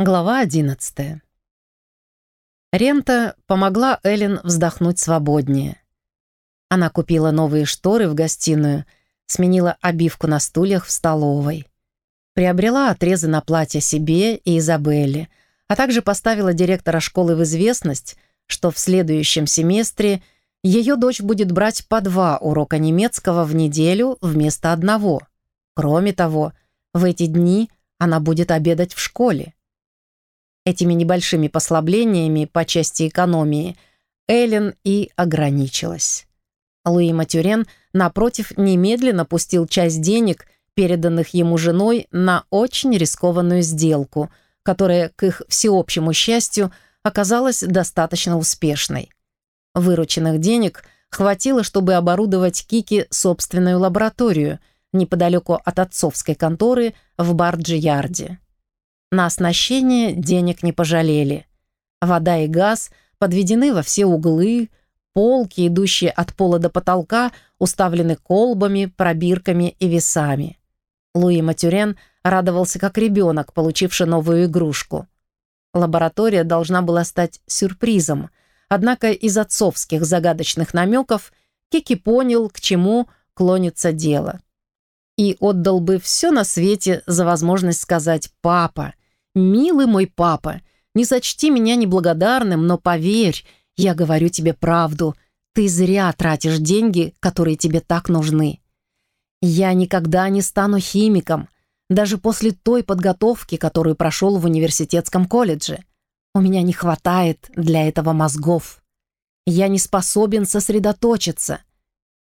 Глава 11. Рента помогла Эллен вздохнуть свободнее. Она купила новые шторы в гостиную, сменила обивку на стульях в столовой. Приобрела отрезы на платье себе и Изабелле, а также поставила директора школы в известность, что в следующем семестре ее дочь будет брать по два урока немецкого в неделю вместо одного. Кроме того, в эти дни она будет обедать в школе. Этими небольшими послаблениями по части экономии Эллен и ограничилась. Луи Матюрен, напротив, немедленно пустил часть денег, переданных ему женой, на очень рискованную сделку, которая, к их всеобщему счастью, оказалась достаточно успешной. Вырученных денег хватило, чтобы оборудовать Кики собственную лабораторию неподалеку от отцовской конторы в Барджи-Ярде. На оснащение денег не пожалели. Вода и газ подведены во все углы, полки, идущие от пола до потолка, уставлены колбами, пробирками и весами. Луи Матюрен радовался как ребенок, получивший новую игрушку. Лаборатория должна была стать сюрпризом, однако из отцовских загадочных намеков Кики понял, к чему клонится дело. И отдал бы все на свете за возможность сказать «папа», «Милый мой папа, не сочти меня неблагодарным, но поверь, я говорю тебе правду, ты зря тратишь деньги, которые тебе так нужны. Я никогда не стану химиком, даже после той подготовки, которую прошел в университетском колледже. У меня не хватает для этого мозгов. Я не способен сосредоточиться.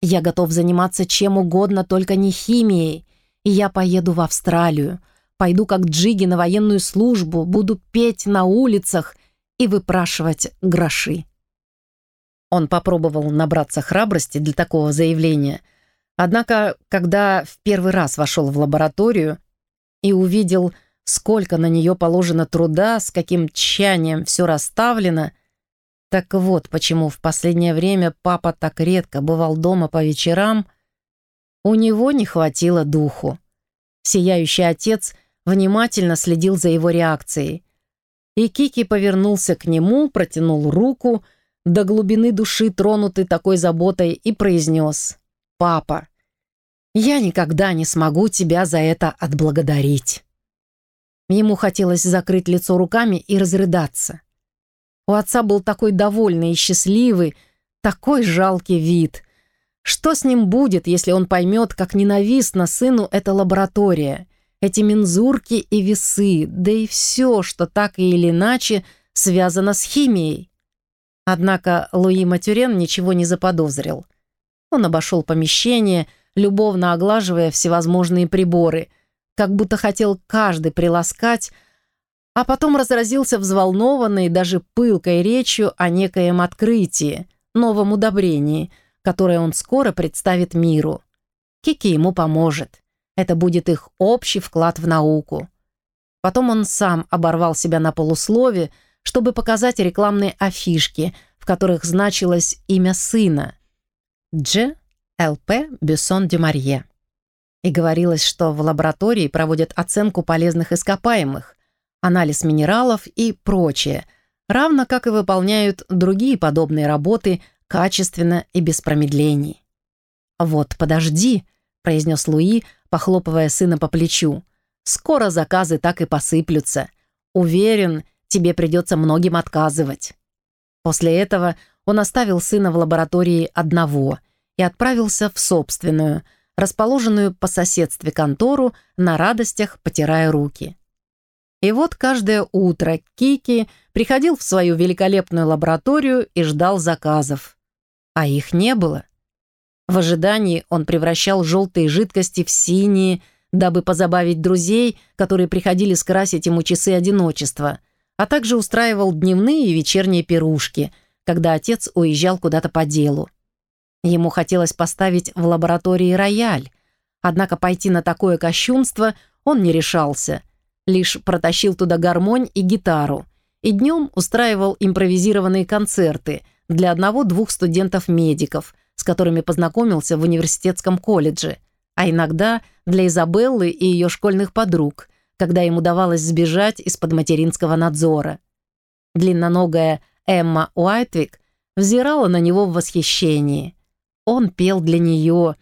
Я готов заниматься чем угодно, только не химией, и я поеду в Австралию, Пойду как Джиги на военную службу, буду петь на улицах и выпрашивать гроши. Он попробовал набраться храбрости для такого заявления, однако, когда в первый раз вошел в лабораторию и увидел, сколько на нее положено труда, с каким тщанием все расставлено, так вот почему в последнее время папа так редко бывал дома по вечерам, у него не хватило духу. Сияющий отец — внимательно следил за его реакцией. И Кики повернулся к нему, протянул руку, до глубины души тронутый такой заботой, и произнес «Папа, я никогда не смогу тебя за это отблагодарить». Ему хотелось закрыть лицо руками и разрыдаться. У отца был такой довольный и счастливый, такой жалкий вид. Что с ним будет, если он поймет, как ненавистна сыну эта лаборатория, эти мензурки и весы, да и все, что так или иначе связано с химией. Однако Луи Матюрен ничего не заподозрил. Он обошел помещение, любовно оглаживая всевозможные приборы, как будто хотел каждый приласкать, а потом разразился взволнованной, даже пылкой речью о некоем открытии, новом удобрении, которое он скоро представит миру. Кики ему поможет. Это будет их общий вклад в науку. Потом он сам оборвал себя на полуслове, чтобы показать рекламные афишки, в которых значилось имя сына – Дж. Л.П. Бюссон де Марье. И говорилось, что в лаборатории проводят оценку полезных ископаемых, анализ минералов и прочее, равно как и выполняют другие подобные работы качественно и без промедлений. «Вот, подожди», – произнес Луи, похлопывая сына по плечу. «Скоро заказы так и посыплются. Уверен, тебе придется многим отказывать». После этого он оставил сына в лаборатории одного и отправился в собственную, расположенную по соседстве контору, на радостях потирая руки. И вот каждое утро Кики приходил в свою великолепную лабораторию и ждал заказов. А их не было. В ожидании он превращал желтые жидкости в синие, дабы позабавить друзей, которые приходили скрасить ему часы одиночества, а также устраивал дневные и вечерние пирушки, когда отец уезжал куда-то по делу. Ему хотелось поставить в лаборатории рояль, однако пойти на такое кощунство он не решался, лишь протащил туда гармонь и гитару, и днем устраивал импровизированные концерты для одного-двух студентов-медиков – с которыми познакомился в университетском колледже, а иногда для Изабеллы и ее школьных подруг, когда им удавалось сбежать из-под материнского надзора. Длинноногая Эмма Уайтвик взирала на него в восхищении. Он пел для нее,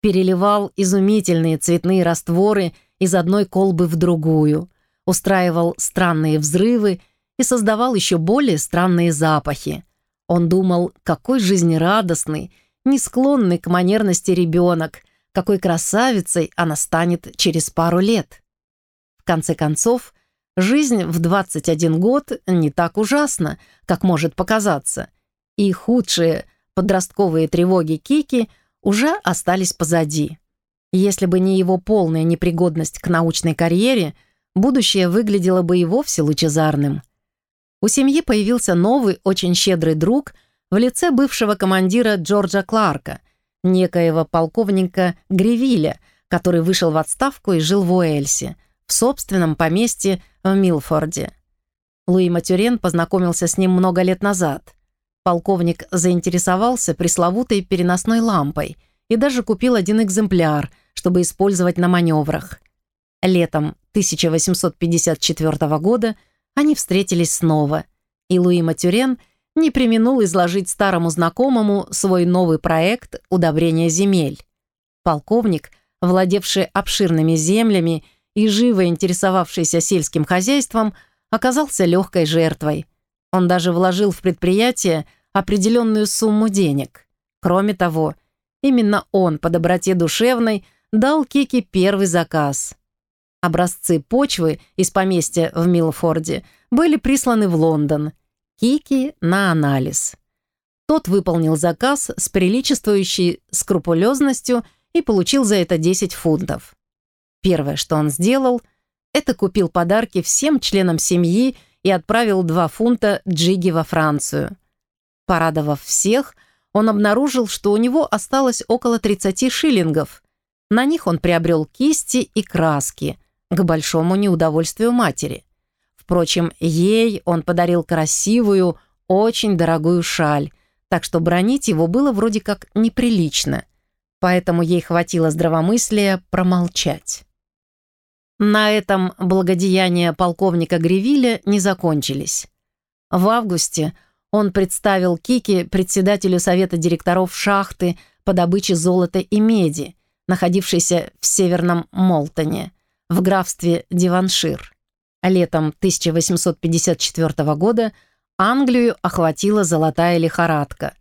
переливал изумительные цветные растворы из одной колбы в другую, устраивал странные взрывы и создавал еще более странные запахи. Он думал, какой жизнерадостный, не склонный к манерности ребенок, какой красавицей она станет через пару лет. В конце концов, жизнь в 21 год не так ужасна, как может показаться, и худшие подростковые тревоги Кики уже остались позади. Если бы не его полная непригодность к научной карьере, будущее выглядело бы и вовсе лучезарным. У семьи появился новый, очень щедрый друг в лице бывшего командира Джорджа Кларка, некоего полковника Гривиля, который вышел в отставку и жил в Уэльсе, в собственном поместье в Милфорде. Луи Матюрен познакомился с ним много лет назад. Полковник заинтересовался пресловутой переносной лампой и даже купил один экземпляр, чтобы использовать на маневрах. Летом 1854 года они встретились снова, и Луи Матюрен не применул изложить старому знакомому свой новый проект удобрения земель. Полковник, владевший обширными землями и живо интересовавшийся сельским хозяйством, оказался легкой жертвой. Он даже вложил в предприятие определенную сумму денег. Кроме того, именно он по доброте душевной дал Кике первый заказ. Образцы почвы из поместья в Милфорде были присланы в Лондон. Кики на анализ. Тот выполнил заказ с приличествующей скрупулезностью и получил за это 10 фунтов. Первое, что он сделал, это купил подарки всем членам семьи и отправил 2 фунта Джиги во Францию. Порадовав всех, он обнаружил, что у него осталось около 30 шиллингов. На них он приобрел кисти и краски – к большому неудовольствию матери. Впрочем, ей он подарил красивую, очень дорогую шаль, так что бронить его было вроде как неприлично, поэтому ей хватило здравомыслия промолчать. На этом благодеяния полковника Гривиля не закончились. В августе он представил Кики председателю совета директоров шахты по добыче золота и меди, находившейся в Северном Молтоне в графстве Диваншир. Летом 1854 года Англию охватила золотая лихорадка.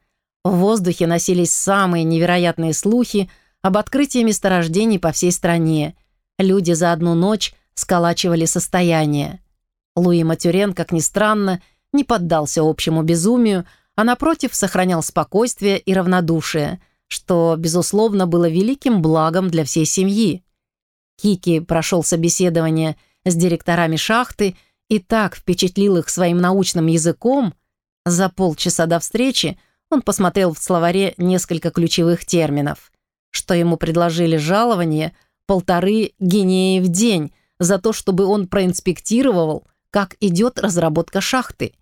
В воздухе носились самые невероятные слухи об открытии месторождений по всей стране. Люди за одну ночь сколачивали состояние. Луи Матюрен, как ни странно, не поддался общему безумию, а напротив сохранял спокойствие и равнодушие, что, безусловно, было великим благом для всей семьи. Кики прошел собеседование с директорами шахты и так впечатлил их своим научным языком. За полчаса до встречи он посмотрел в словаре несколько ключевых терминов, что ему предложили жалование полторы гинеи в день за то, чтобы он проинспектировал, как идет разработка шахты,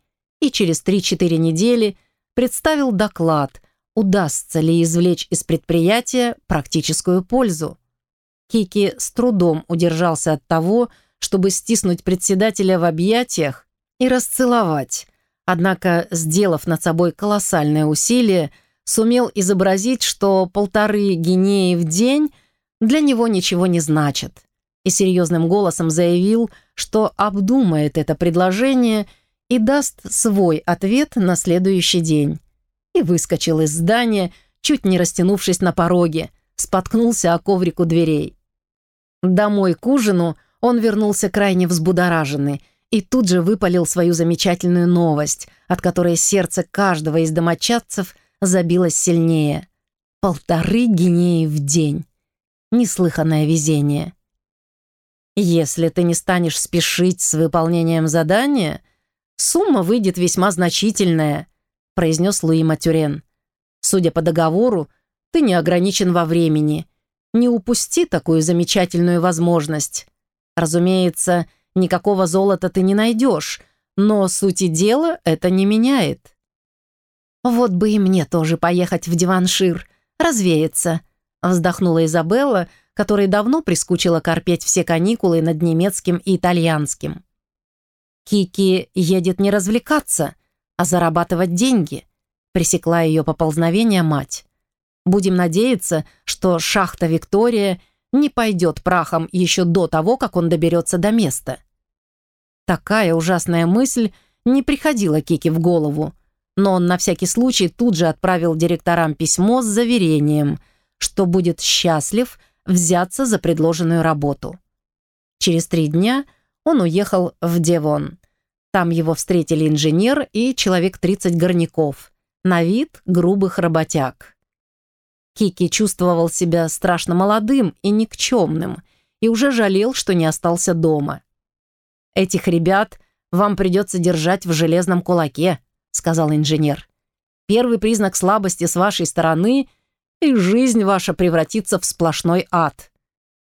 и через 3-4 недели представил доклад, удастся ли извлечь из предприятия практическую пользу. Кики с трудом удержался от того, чтобы стиснуть председателя в объятиях и расцеловать. Однако, сделав над собой колоссальное усилие, сумел изобразить, что полторы гинеи в день для него ничего не значат. И серьезным голосом заявил, что обдумает это предложение и даст свой ответ на следующий день. И выскочил из здания, чуть не растянувшись на пороге, споткнулся о коврику дверей. Домой к ужину он вернулся крайне взбудораженный и тут же выпалил свою замечательную новость, от которой сердце каждого из домочадцев забилось сильнее. Полторы гинеи в день. Неслыханное везение. Если ты не станешь спешить с выполнением задания, сумма выйдет весьма значительная, произнес Луи Матюрен. Судя по договору, ты не ограничен во времени — не упусти такую замечательную возможность. Разумеется, никакого золота ты не найдешь, но сути дела это не меняет. «Вот бы и мне тоже поехать в Диваншир, развеяться», вздохнула Изабелла, которой давно прискучило корпеть все каникулы над немецким и итальянским. «Кики едет не развлекаться, а зарабатывать деньги», пресекла ее поползновение мать. «Будем надеяться, что шахта «Виктория» не пойдет прахом еще до того, как он доберется до места». Такая ужасная мысль не приходила Кики в голову, но он на всякий случай тут же отправил директорам письмо с заверением, что будет счастлив взяться за предложенную работу. Через три дня он уехал в Девон. Там его встретили инженер и человек 30 горняков, на вид грубых работяг. Кики чувствовал себя страшно молодым и никчемным и уже жалел, что не остался дома. «Этих ребят вам придется держать в железном кулаке», сказал инженер. «Первый признак слабости с вашей стороны, и жизнь ваша превратится в сплошной ад.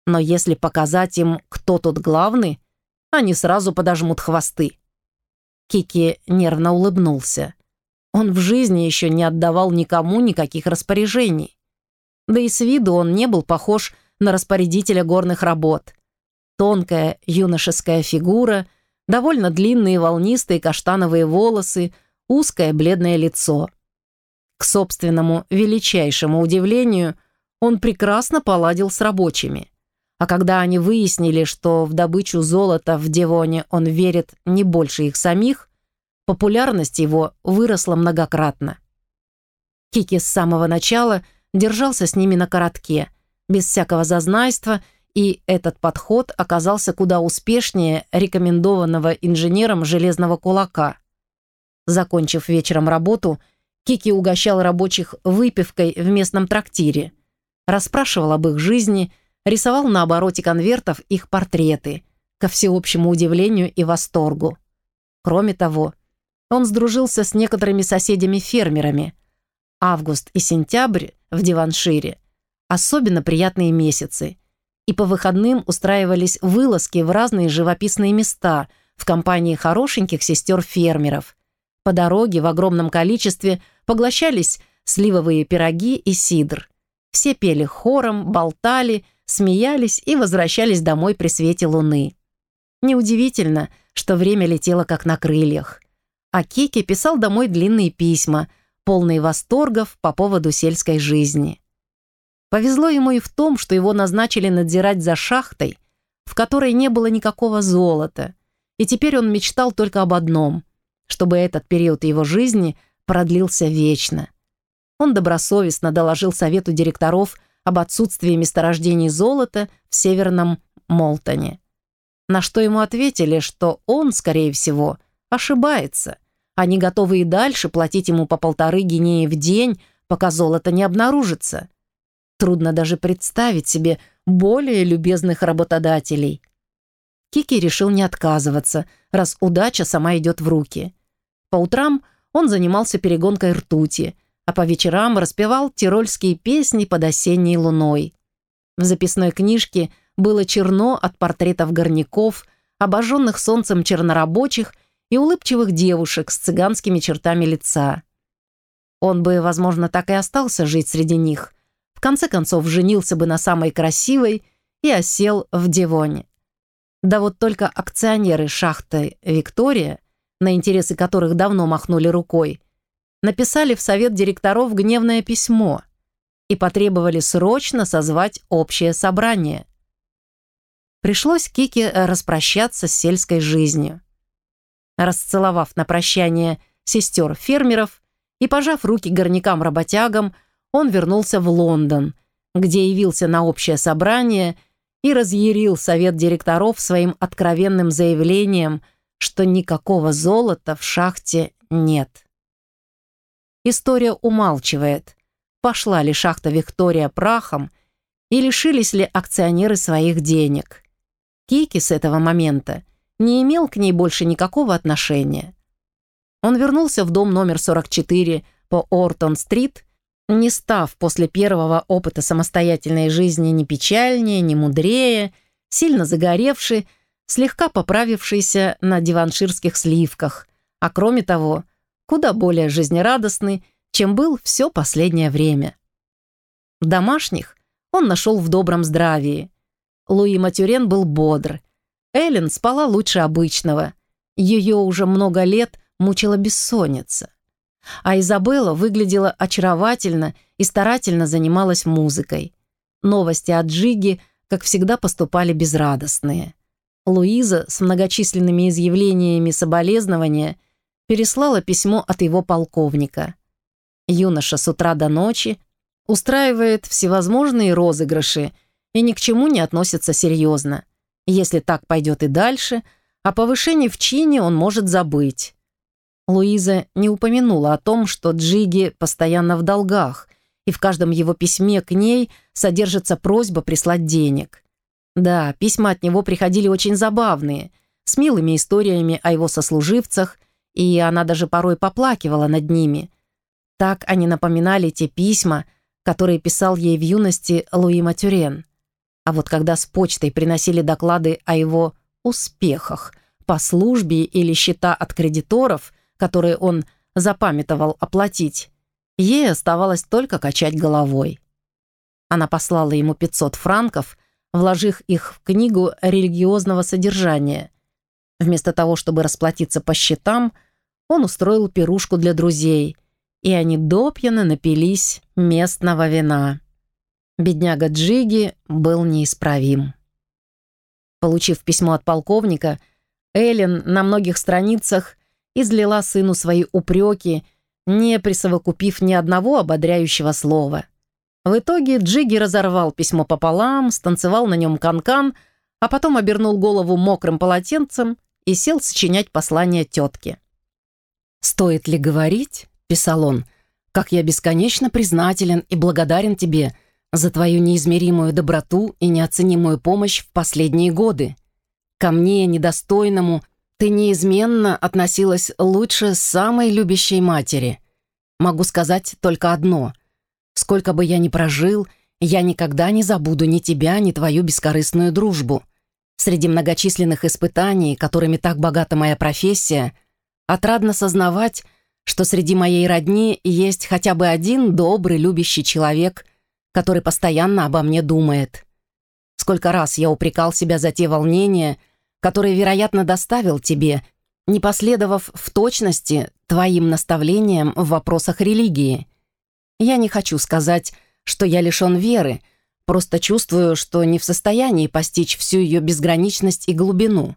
Но если показать им, кто тут главный, они сразу подожмут хвосты». Кики нервно улыбнулся. Он в жизни еще не отдавал никому никаких распоряжений. Да и с виду он не был похож на распорядителя горных работ. Тонкая юношеская фигура, довольно длинные волнистые каштановые волосы, узкое бледное лицо. К собственному величайшему удивлению, он прекрасно поладил с рабочими. А когда они выяснили, что в добычу золота в Девоне он верит не больше их самих, популярность его выросла многократно. Кики с самого начала держался с ними на коротке, без всякого зазнайства, и этот подход оказался куда успешнее рекомендованного инженером железного кулака. Закончив вечером работу, Кики угощал рабочих выпивкой в местном трактире, расспрашивал об их жизни, рисовал на обороте конвертов их портреты, ко всеобщему удивлению и восторгу. Кроме того, он сдружился с некоторыми соседями-фермерами. Август и сентябрь в Диваншире – особенно приятные месяцы, и по выходным устраивались вылазки в разные живописные места в компании хорошеньких сестер-фермеров – по дороге в огромном количестве поглощались сливовые пироги и сидр. Все пели хором, болтали, смеялись и возвращались домой при свете луны. Неудивительно, что время летело как на крыльях. А Кики писал домой длинные письма, полные восторгов по поводу сельской жизни. Повезло ему и в том, что его назначили надзирать за шахтой, в которой не было никакого золота, и теперь он мечтал только об одном — чтобы этот период его жизни продлился вечно. Он добросовестно доложил совету директоров об отсутствии месторождений золота в Северном Молтоне. На что ему ответили, что он, скорее всего, ошибается. Они готовы и дальше платить ему по полторы гинеи в день, пока золото не обнаружится. Трудно даже представить себе более любезных работодателей. Кики решил не отказываться, раз удача сама идет в руки. По утрам он занимался перегонкой ртути, а по вечерам распевал тирольские песни под осенней луной. В записной книжке было черно от портретов горняков, обожженных солнцем чернорабочих и улыбчивых девушек с цыганскими чертами лица. Он бы, возможно, так и остался жить среди них. В конце концов, женился бы на самой красивой и осел в Девоне. Да вот только акционеры шахты «Виктория» на интересы которых давно махнули рукой, написали в совет директоров гневное письмо и потребовали срочно созвать общее собрание. Пришлось Кике распрощаться с сельской жизнью. Расцеловав на прощание сестер фермеров и пожав руки горнякам-работягам, он вернулся в Лондон, где явился на общее собрание и разъярил совет директоров своим откровенным заявлением – что никакого золота в шахте нет. История умалчивает, пошла ли шахта Виктория прахом и лишились ли акционеры своих денег. Кики с этого момента не имел к ней больше никакого отношения. Он вернулся в дом номер 44 по Ортон-стрит, не став после первого опыта самостоятельной жизни ни печальнее, ни мудрее, сильно загоревший, слегка поправившийся на диванширских сливках, а кроме того, куда более жизнерадостный, чем был все последнее время. Домашних он нашел в добром здравии. Луи Матюрен был бодр. Эллен спала лучше обычного. Ее уже много лет мучила бессонница. А Изабелла выглядела очаровательно и старательно занималась музыкой. Новости от Джиги, как всегда, поступали безрадостные. Луиза с многочисленными изъявлениями соболезнования переслала письмо от его полковника. Юноша с утра до ночи устраивает всевозможные розыгрыши и ни к чему не относится серьезно. Если так пойдет и дальше, о повышении в чине он может забыть. Луиза не упомянула о том, что Джиги постоянно в долгах, и в каждом его письме к ней содержится просьба прислать денег. Да, письма от него приходили очень забавные, с милыми историями о его сослуживцах, и она даже порой поплакивала над ними. Так они напоминали те письма, которые писал ей в юности Луи Матюрен. А вот когда с почтой приносили доклады о его успехах по службе или счета от кредиторов, которые он запамятовал оплатить, ей оставалось только качать головой. Она послала ему 500 франков, вложив их в книгу религиозного содержания. Вместо того, чтобы расплатиться по счетам, он устроил пирушку для друзей, и они допьяно напились местного вина. Бедняга Джиги был неисправим. Получив письмо от полковника, Эллен на многих страницах излила сыну свои упреки, не присовокупив ни одного ободряющего слова. В итоге Джиги разорвал письмо пополам, станцевал на нем канкан, -кан, а потом обернул голову мокрым полотенцем и сел сочинять послание тетке. «Стоит ли говорить?» — писал он, «как я бесконечно признателен и благодарен тебе за твою неизмеримую доброту и неоценимую помощь в последние годы. Ко мне, недостойному, ты неизменно относилась лучше самой любящей матери. Могу сказать только одно. Сколько бы я ни прожил, я никогда не забуду ни тебя, ни твою бескорыстную дружбу. Среди многочисленных испытаний, которыми так богата моя профессия, отрадно сознавать, что среди моей родни есть хотя бы один добрый, любящий человек, который постоянно обо мне думает. Сколько раз я упрекал себя за те волнения, который, вероятно, доставил тебе, не последовав в точности твоим наставлениям в вопросах религии. Я не хочу сказать, что я лишен веры, просто чувствую, что не в состоянии постичь всю ее безграничность и глубину.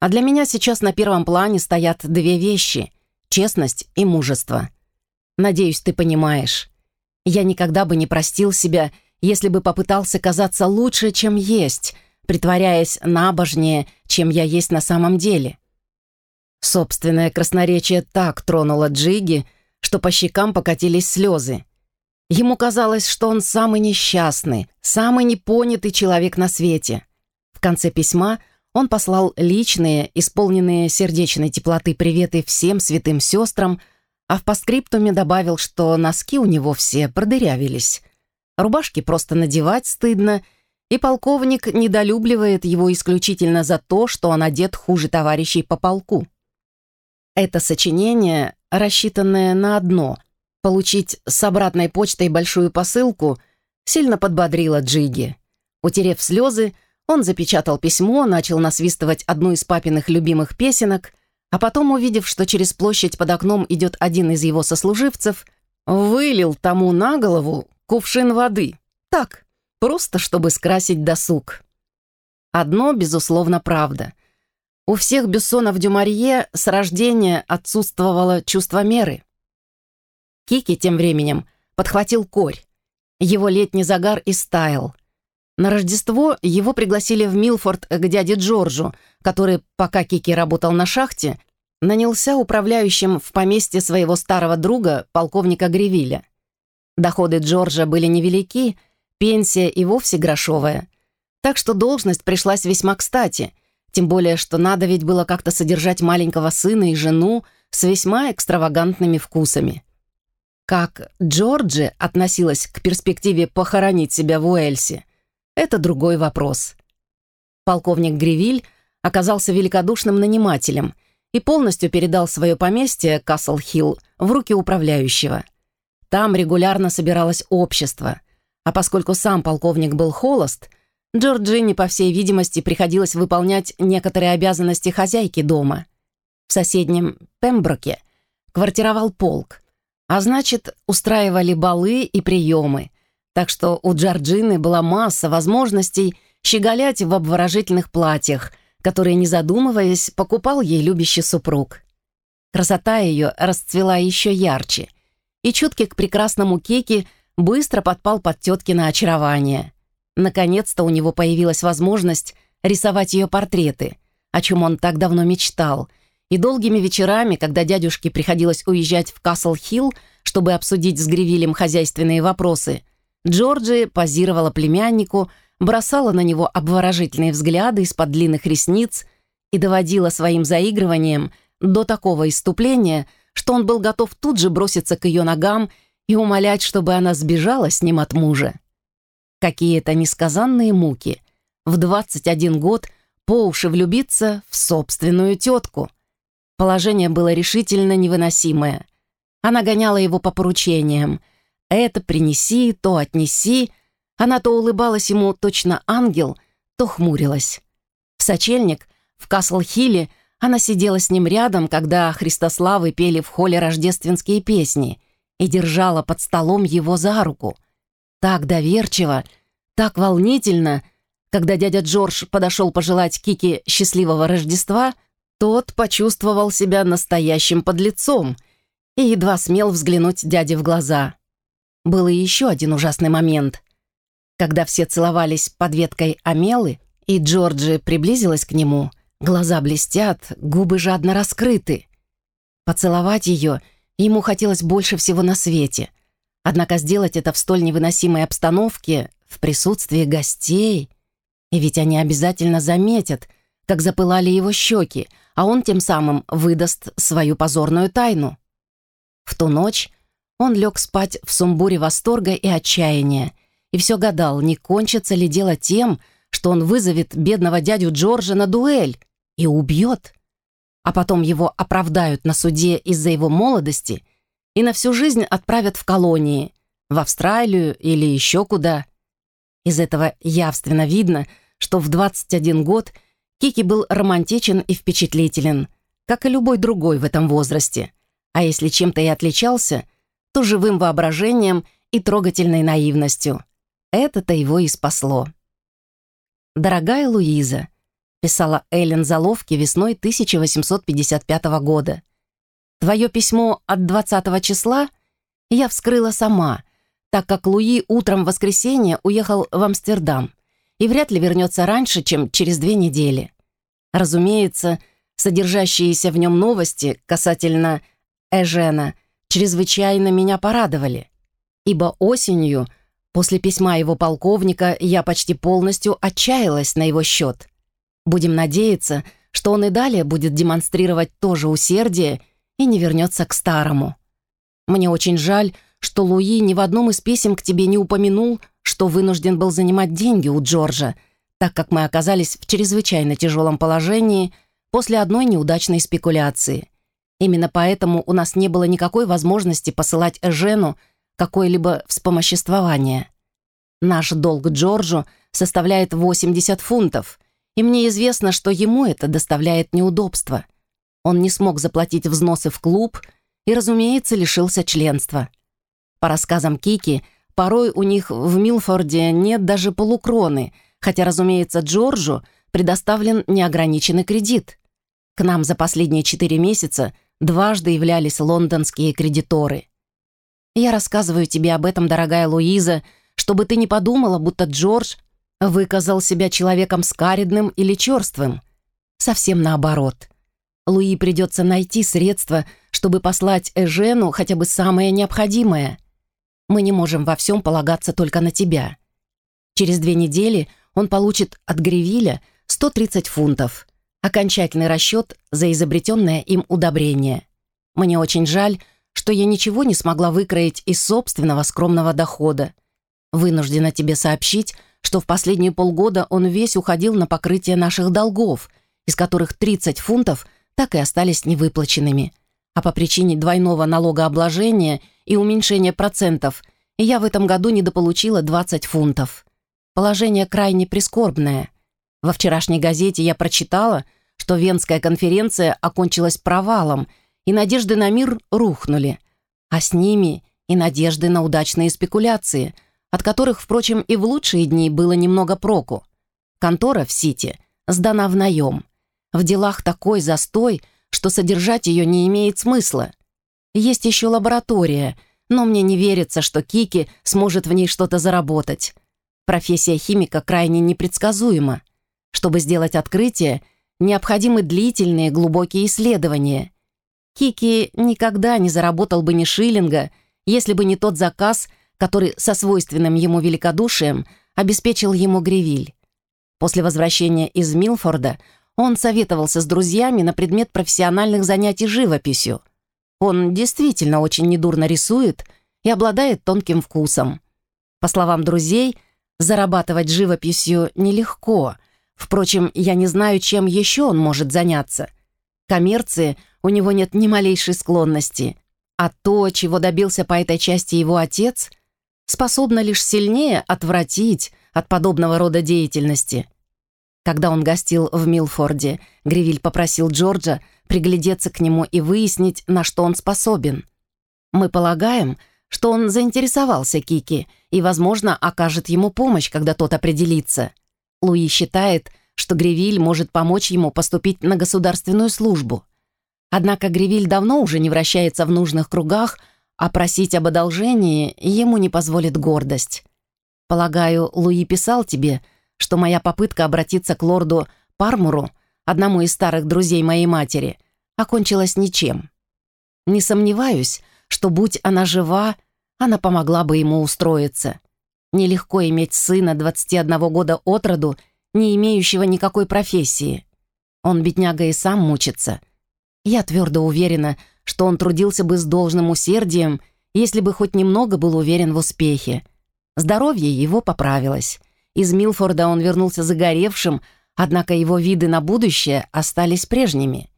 А для меня сейчас на первом плане стоят две вещи — честность и мужество. Надеюсь, ты понимаешь. Я никогда бы не простил себя, если бы попытался казаться лучше, чем есть — притворяясь набожнее, чем я есть на самом деле. Собственное красноречие так тронуло Джиги, что по щекам покатились слезы. Ему казалось, что он самый несчастный, самый непонятый человек на свете. В конце письма он послал личные, исполненные сердечной теплоты приветы всем святым сестрам, а в постскриптуме добавил, что носки у него все продырявились. Рубашки просто надевать стыдно — и полковник недолюбливает его исключительно за то, что он одет хуже товарищей по полку. Это сочинение, рассчитанное на одно — получить с обратной почтой большую посылку, сильно подбодрило Джиги. Утерев слезы, он запечатал письмо, начал насвистывать одну из папиных любимых песенок, а потом, увидев, что через площадь под окном идет один из его сослуживцев, вылил тому на голову кувшин воды. Так, просто чтобы скрасить досуг. Одно, безусловно, правда. У всех Бессонов Дюмарье с рождения отсутствовало чувство меры. Кики тем временем подхватил корь. Его летний загар истаял. На Рождество его пригласили в Милфорд к дяде Джорджу, который, пока Кики работал на шахте, нанялся управляющим в поместье своего старого друга, полковника Гривиля. Доходы Джорджа были невелики, Пенсия и вовсе грошовая. Так что должность пришлась весьма кстати, тем более, что надо ведь было как-то содержать маленького сына и жену с весьма экстравагантными вкусами. Как Джорджи относилась к перспективе похоронить себя в Уэльсе, это другой вопрос. Полковник Гривиль оказался великодушным нанимателем и полностью передал свое поместье, Касл-Хилл, в руки управляющего. Там регулярно собиралось общество – А поскольку сам полковник был холост, Джорджине, по всей видимости, приходилось выполнять некоторые обязанности хозяйки дома. В соседнем Пемброке квартировал полк, а значит, устраивали балы и приемы, так что у Джорджины была масса возможностей щеголять в обворожительных платьях, которые, не задумываясь, покупал ей любящий супруг. Красота ее расцвела еще ярче, и чуткий к прекрасному кеке быстро подпал под теткино очарование. Наконец-то у него появилась возможность рисовать ее портреты, о чем он так давно мечтал, и долгими вечерами, когда дядюшке приходилось уезжать в Касл-Хилл, чтобы обсудить с Гривилем хозяйственные вопросы, Джорджи позировала племяннику, бросала на него обворожительные взгляды из-под длинных ресниц и доводила своим заигрыванием до такого иступления, что он был готов тут же броситься к ее ногам и умолять, чтобы она сбежала с ним от мужа. Какие-то несказанные муки. В 21 год по уши влюбиться в собственную тетку. Положение было решительно невыносимое. Она гоняла его по поручениям. Это принеси, то отнеси, она то улыбалась ему точно ангел, то хмурилась. В сочельник, в Касл-Хилле, она сидела с ним рядом, когда Христославы пели в холле рождественские песни и держала под столом его за руку. Так доверчиво, так волнительно, когда дядя Джордж подошел пожелать Кике счастливого Рождества, тот почувствовал себя настоящим подлецом и едва смел взглянуть дяде в глаза. Был и еще один ужасный момент. Когда все целовались под веткой Амелы, и Джорджи приблизилась к нему, глаза блестят, губы жадно раскрыты. Поцеловать ее ему хотелось больше всего на свете. Однако сделать это в столь невыносимой обстановке, в присутствии гостей... И ведь они обязательно заметят, как запылали его щеки, а он тем самым выдаст свою позорную тайну. В ту ночь он лег спать в сумбуре восторга и отчаяния, и все гадал, не кончится ли дело тем, что он вызовет бедного дядю Джорджа на дуэль и убьет. А потом его оправдают на суде из-за его молодости и на всю жизнь отправят в колонии, в Австралию или еще куда. Из этого явственно видно, что в 21 год Кики был романтичен и впечатлителен, как и любой другой в этом возрасте. А если чем-то и отличался, то живым воображением и трогательной наивностью. Это-то его и спасло. «Дорогая Луиза», — писала Эллен Заловки весной 1855 года, «твое письмо от 20 числа я вскрыла сама, так как Луи утром в воскресенье уехал в Амстердам и вряд ли вернется раньше, чем через две недели. Разумеется, содержащиеся в нем новости касательно Эжена чрезвычайно меня порадовали, ибо осенью — После письма его полковника я почти полностью отчаялась на его счет. Будем надеяться, что он и далее будет демонстрировать то же усердие и не вернется к старому. Мне очень жаль, что Луи ни в одном из писем к тебе не упомянул, что вынужден был занимать деньги у Джорджа, так как мы оказались в чрезвычайно тяжелом положении после одной неудачной спекуляции. Именно поэтому у нас не было никакой возможности посылать Эжену какое-либо вспомоществование. Наш долг Джорджу составляет 80 фунтов, и мне известно, что ему это доставляет неудобства. Он не смог заплатить взносы в клуб и, разумеется, лишился членства. По рассказам Кики, порой у них в Милфорде нет даже полукроны, хотя, разумеется, Джорджу предоставлен неограниченный кредит. К нам за последние четыре месяца дважды являлись лондонские кредиторы. Я рассказываю тебе об этом, дорогая Луиза, чтобы ты не подумала, будто Джордж выказал себя человеком скаридным или черствым. Совсем наоборот. Луи придется найти средства, чтобы послать Эжену хотя бы самое необходимое. Мы не можем во всем полагаться только на тебя. Через две недели он получит от Гревиля 130 фунтов. Окончательный расчет за изобретенное им удобрение. Мне очень жаль, что я ничего не смогла выкроить из собственного скромного дохода. Вынуждена тебе сообщить, что в последние полгода он весь уходил на покрытие наших долгов, из которых 30 фунтов так и остались невыплаченными. А по причине двойного налогообложения и уменьшения процентов я в этом году недополучила 20 фунтов. Положение крайне прискорбное. Во вчерашней газете я прочитала, что Венская конференция окончилась провалом, и надежды на мир рухнули, а с ними и надежды на удачные спекуляции, от которых, впрочем, и в лучшие дни было немного проку. Контора в Сити сдана в наем. В делах такой застой, что содержать ее не имеет смысла. Есть еще лаборатория, но мне не верится, что Кики сможет в ней что-то заработать. Профессия химика крайне непредсказуема. Чтобы сделать открытие, необходимы длительные глубокие исследования. Кики никогда не заработал бы ни шиллинга, если бы не тот заказ, который со свойственным ему великодушием обеспечил ему Гревиль. После возвращения из Милфорда он советовался с друзьями на предмет профессиональных занятий живописью. Он действительно очень недурно рисует и обладает тонким вкусом. По словам друзей, зарабатывать живописью нелегко. Впрочем, я не знаю, чем еще он может заняться. Коммерции у него нет ни малейшей склонности. А то, чего добился по этой части его отец, способно лишь сильнее отвратить от подобного рода деятельности. Когда он гостил в Милфорде, Гривиль попросил Джорджа приглядеться к нему и выяснить, на что он способен. Мы полагаем, что он заинтересовался Кики и, возможно, окажет ему помощь, когда тот определится. Луи считает, что Гривиль может помочь ему поступить на государственную службу. Однако Гривиль давно уже не вращается в нужных кругах, а просить об одолжении ему не позволит гордость. Полагаю, Луи писал тебе, что моя попытка обратиться к лорду Пармуру, одному из старых друзей моей матери, окончилась ничем. Не сомневаюсь, что, будь она жива, она помогла бы ему устроиться. Нелегко иметь сына 21 года от роду, не имеющего никакой профессии. Он, бедняга, и сам мучится. Я твердо уверена, что он трудился бы с должным усердием, если бы хоть немного был уверен в успехе. Здоровье его поправилось. Из Милфорда он вернулся загоревшим, однако его виды на будущее остались прежними.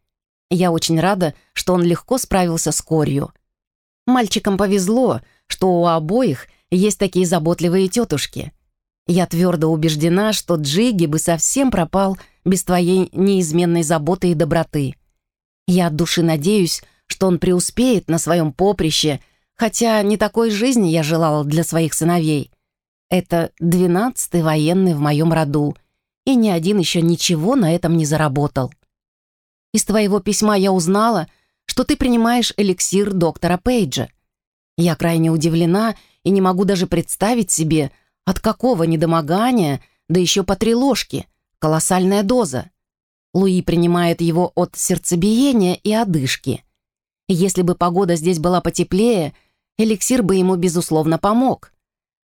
Я очень рада, что он легко справился с корью. Мальчикам повезло, что у обоих есть такие заботливые тетушки. Я твердо убеждена, что Джиги бы совсем пропал без твоей неизменной заботы и доброты. Я от души надеюсь, что он преуспеет на своем поприще, хотя не такой жизни я желала для своих сыновей. Это двенадцатый военный в моем роду, и ни один еще ничего на этом не заработал. Из твоего письма я узнала, что ты принимаешь эликсир доктора Пейджа. Я крайне удивлена и не могу даже представить себе, от какого недомогания, да еще по три ложки, колоссальная доза. Луи принимает его от сердцебиения и одышки. Если бы погода здесь была потеплее, эликсир бы ему, безусловно, помог.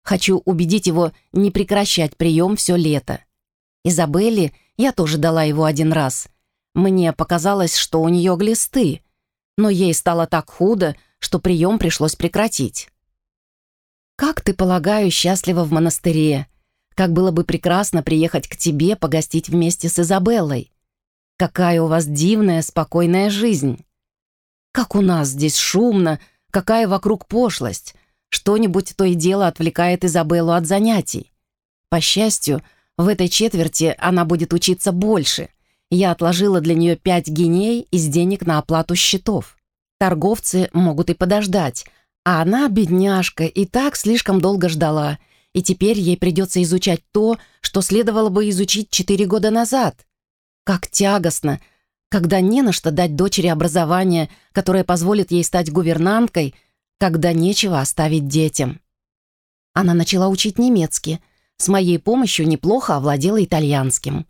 Хочу убедить его не прекращать прием все лето. Изабелле я тоже дала его один раз. Мне показалось, что у нее глисты, но ей стало так худо, что прием пришлось прекратить. «Как ты, полагаю, счастлива в монастыре? Как было бы прекрасно приехать к тебе погостить вместе с Изабеллой. Какая у вас дивная, спокойная жизнь. Как у нас здесь шумно, какая вокруг пошлость. Что-нибудь то и дело отвлекает Изабеллу от занятий. По счастью, в этой четверти она будет учиться больше. Я отложила для нее пять геней из денег на оплату счетов. Торговцы могут и подождать, а она, бедняжка, и так слишком долго ждала, и теперь ей придется изучать то, что следовало бы изучить четыре года назад. Как тягостно, когда не на что дать дочери образование, которое позволит ей стать гувернанткой, когда нечего оставить детям. Она начала учить немецкий, с моей помощью неплохо овладела итальянским.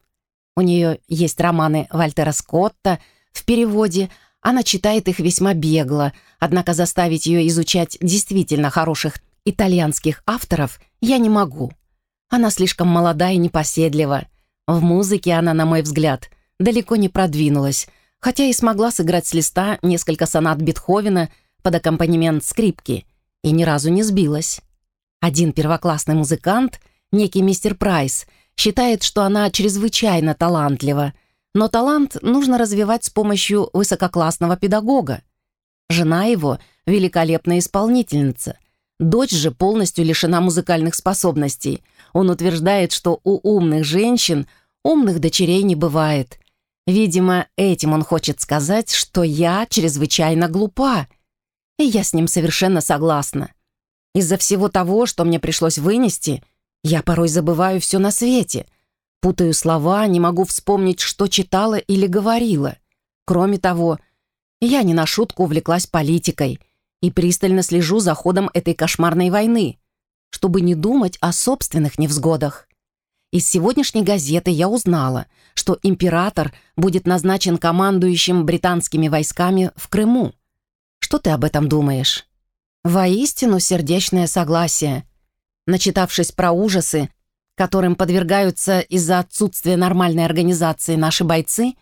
У нее есть романы Вальтера Скотта в переводе, она читает их весьма бегло, однако заставить ее изучать действительно хороших итальянских авторов я не могу. Она слишком молода и непоседлива. В музыке она, на мой взгляд, далеко не продвинулась, хотя и смогла сыграть с листа несколько сонат Бетховена под аккомпанемент скрипки и ни разу не сбилась. Один первоклассный музыкант, некий мистер Прайс, считает, что она чрезвычайно талантлива, но талант нужно развивать с помощью высококлассного педагога. Жена его — великолепная исполнительница, Дочь же полностью лишена музыкальных способностей. Он утверждает, что у умных женщин умных дочерей не бывает. Видимо, этим он хочет сказать, что я чрезвычайно глупа. И я с ним совершенно согласна. Из-за всего того, что мне пришлось вынести, я порой забываю все на свете. Путаю слова, не могу вспомнить, что читала или говорила. Кроме того, я не на шутку увлеклась политикой и пристально слежу за ходом этой кошмарной войны, чтобы не думать о собственных невзгодах. Из сегодняшней газеты я узнала, что император будет назначен командующим британскими войсками в Крыму. Что ты об этом думаешь? Воистину сердечное согласие. Начитавшись про ужасы, которым подвергаются из-за отсутствия нормальной организации наши бойцы,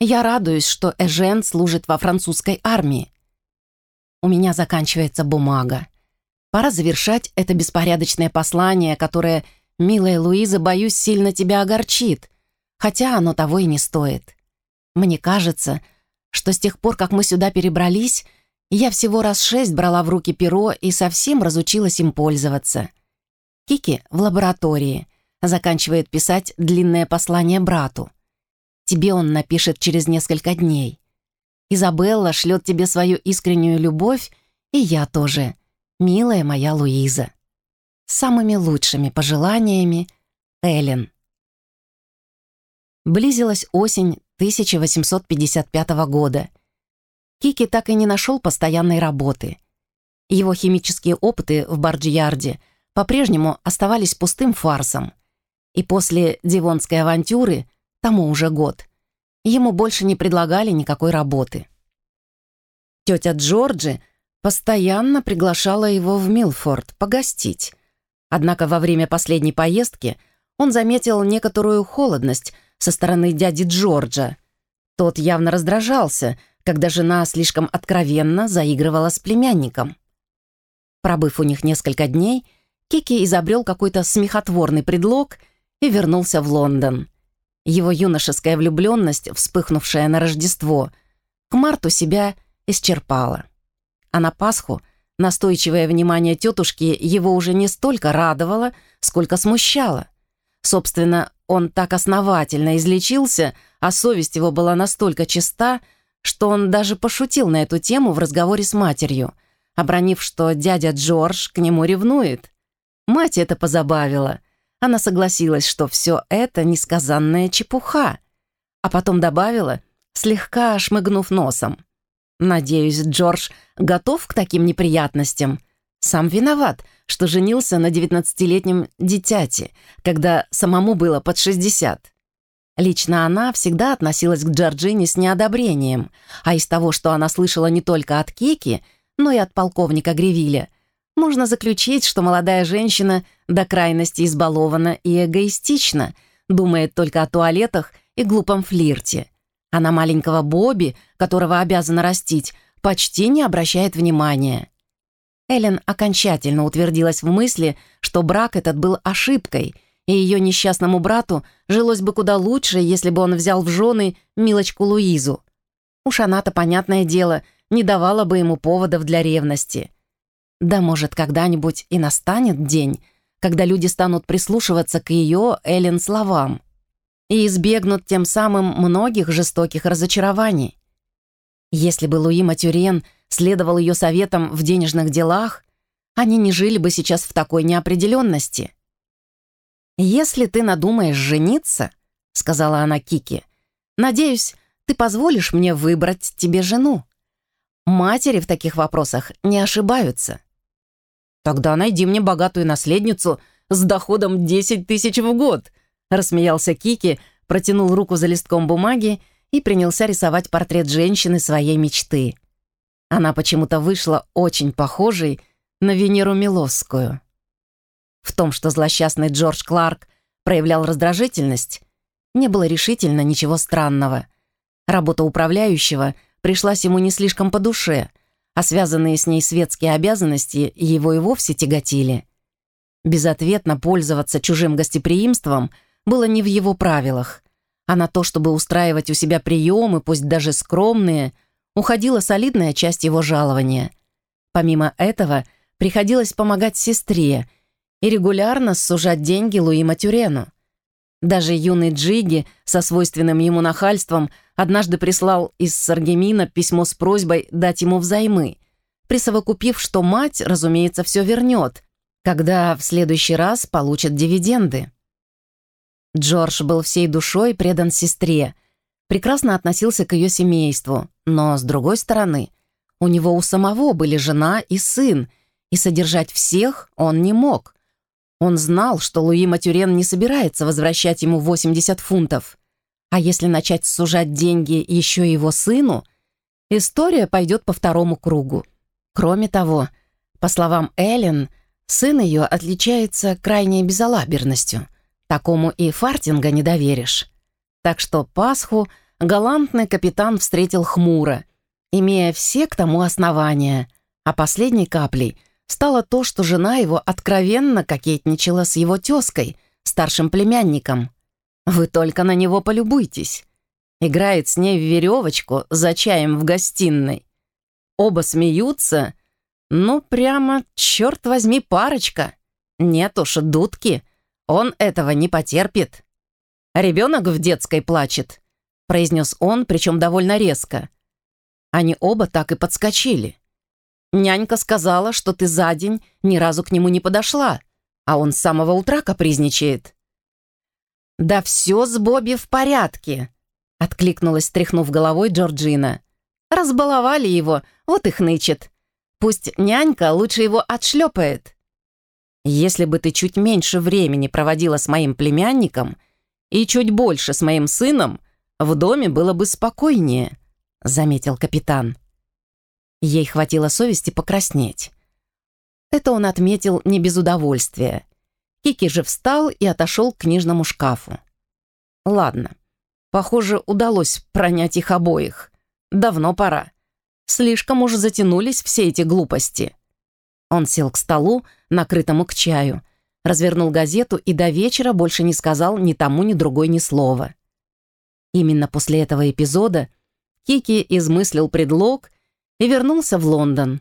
я радуюсь, что Эжен служит во французской армии. У меня заканчивается бумага. Пора завершать это беспорядочное послание, которое, милая Луиза, боюсь, сильно тебя огорчит, хотя оно того и не стоит. Мне кажется, что с тех пор, как мы сюда перебрались, я всего раз шесть брала в руки перо и совсем разучилась им пользоваться. Кики в лаборатории заканчивает писать длинное послание брату. Тебе он напишет через несколько дней. Изабелла шлет тебе свою искреннюю любовь, и я тоже, милая моя Луиза. С самыми лучшими пожеланиями, Эллен. Близилась осень 1855 года — Кики так и не нашел постоянной работы. Его химические опыты в Барджиярде по-прежнему оставались пустым фарсом. И после Дивонской авантюры, тому уже год, ему больше не предлагали никакой работы. Тетя Джорджи постоянно приглашала его в Милфорд погостить. Однако во время последней поездки он заметил некоторую холодность со стороны дяди Джорджа. Тот явно раздражался — когда жена слишком откровенно заигрывала с племянником. Пробыв у них несколько дней, Кики изобрел какой-то смехотворный предлог и вернулся в Лондон. Его юношеская влюбленность, вспыхнувшая на Рождество, к марту себя исчерпала. А на Пасху настойчивое внимание тетушки его уже не столько радовало, сколько смущало. Собственно, он так основательно излечился, а совесть его была настолько чиста, что он даже пошутил на эту тему в разговоре с матерью, обронив, что дядя Джордж к нему ревнует. Мать это позабавила. Она согласилась, что все это несказанная чепуха, а потом добавила, слегка шмыгнув носом. «Надеюсь, Джордж готов к таким неприятностям. Сам виноват, что женился на девятнадцатилетнем дитяте, когда самому было под шестьдесят. Лично она всегда относилась к Джорджине с неодобрением, а из того, что она слышала не только от Кики, но и от полковника Гревиля, можно заключить, что молодая женщина до крайности избалована и эгоистична, думает только о туалетах и глупом флирте. А на маленького Бобби, которого обязана растить, почти не обращает внимания. Эллен окончательно утвердилась в мысли, что брак этот был ошибкой — и ее несчастному брату жилось бы куда лучше, если бы он взял в жены милочку Луизу. Уж она-то, понятное дело, не давала бы ему поводов для ревности. Да, может, когда-нибудь и настанет день, когда люди станут прислушиваться к ее, Эллен, словам и избегнут тем самым многих жестоких разочарований. Если бы Луи Матюрен следовал ее советам в денежных делах, они не жили бы сейчас в такой неопределенности. «Если ты надумаешь жениться», — сказала она Кике, «надеюсь, ты позволишь мне выбрать тебе жену. Матери в таких вопросах не ошибаются». «Тогда найди мне богатую наследницу с доходом 10 тысяч в год», — рассмеялся Кики, протянул руку за листком бумаги и принялся рисовать портрет женщины своей мечты. Она почему-то вышла очень похожей на Венеру Милосскую. В том, что злосчастный Джордж Кларк проявлял раздражительность, не было решительно ничего странного. Работа управляющего пришлась ему не слишком по душе, а связанные с ней светские обязанности его и вовсе тяготили. Безответно пользоваться чужим гостеприимством было не в его правилах, а на то, чтобы устраивать у себя приемы, пусть даже скромные, уходила солидная часть его жалования. Помимо этого, приходилось помогать сестре и регулярно сужать деньги Луи Матюрену. Даже юный Джиги со свойственным ему нахальством однажды прислал из Саргемина письмо с просьбой дать ему взаймы, присовокупив, что мать, разумеется, все вернет, когда в следующий раз получит дивиденды. Джордж был всей душой предан сестре, прекрасно относился к ее семейству, но, с другой стороны, у него у самого были жена и сын, и содержать всех он не мог – он знал, что Луи Матюрен не собирается возвращать ему 80 фунтов. А если начать сужать деньги еще его сыну, история пойдет по второму кругу. Кроме того, по словам Эллен, сын ее отличается крайней безалаберностью. Такому и фартинга не доверишь. Так что Пасху галантный капитан встретил хмуро, имея все к тому основания, а последней каплей — стало то, что жена его откровенно кокетничала с его тезкой, старшим племянником. Вы только на него полюбуйтесь. Играет с ней в веревочку за чаем в гостиной. Оба смеются. Ну, прямо, черт возьми, парочка. Нет уж, дудки. Он этого не потерпит. «Ребенок в детской плачет», — произнес он, причем довольно резко. Они оба так и подскочили. Нянька сказала, что ты за день ни разу к нему не подошла, а он с самого утра капризничает». «Да все с Бобби в порядке», — откликнулась, тряхнув головой Джорджина. «Разбаловали его, вот и хнычет. Пусть нянька лучше его отшлепает». «Если бы ты чуть меньше времени проводила с моим племянником и чуть больше с моим сыном, в доме было бы спокойнее», — заметил капитан. Ей хватило совести покраснеть. Это он отметил не без удовольствия. Кики же встал и отошел к книжному шкафу. Ладно, похоже, удалось пронять их обоих. Давно пора. Слишком уж затянулись все эти глупости. Он сел к столу, накрытому к чаю, развернул газету и до вечера больше не сказал ни тому, ни другой ни слова. Именно после этого эпизода Кики измыслил предлог и вернулся в Лондон.